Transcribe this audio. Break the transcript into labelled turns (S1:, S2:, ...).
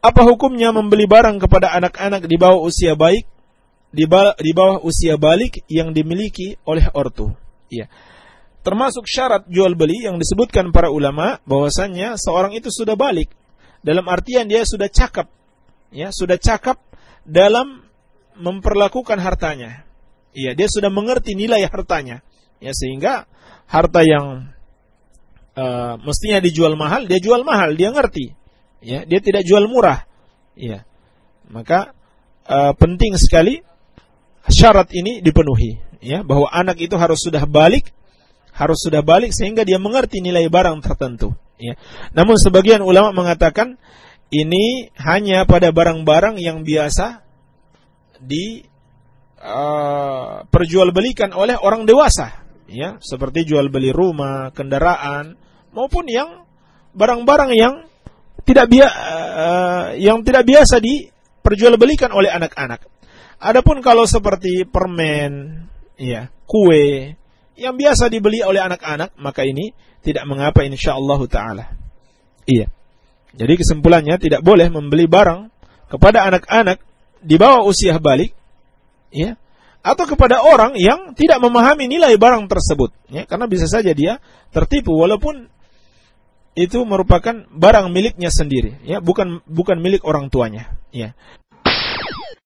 S1: Apa hukumnya membeli barang kepada anak-anak di bawah usia baik di, di bawah usia balik yang dimiliki oleh ortu? Ya. Termasuk syarat jual beli yang disebutkan para ulama bahwasannya seorang itu sudah balik dalam artian dia sudah cakap ya, sudah cakap dalam memperlakukan hartanya. Iya, dia sudah mengerti nilai hartanya. Ya, sehingga harta yang uh, mestinya dijual mahal, dia jual mahal, dia ngerti. Ya, dia tidak jual murah. Ya. Maka uh, penting sekali syarat ini dipenuhi, ya, bahwa anak itu harus sudah balik, harus sudah balik sehingga dia mengerti nilai barang tertentu, ya. Namun sebagian ulama mengatakan ini hanya pada barang-barang yang biasa di uh, perjualbelikan oleh orang dewasa, ya, seperti jual beli rumah, kendaraan, maupun yang barang-barang yang tidak bia, uh, yang tidak biasa diperjualbelikan oleh anak-anak. Adapun kalau seperti permen, ya, kue yang biasa dibeli oleh anak-anak, maka ini tidak mengapa insyaallah taala. Iya. Jadi kesimpulannya tidak boleh membeli barang kepada anak-anak di bawah usia balik, ya, atau kepada orang yang tidak memahami nilai barang tersebut, ya, karena bisa saja dia tertipu walaupun itu merupakan barang miliknya sendiri, ya, bukan bukan milik orang tuanya, ya.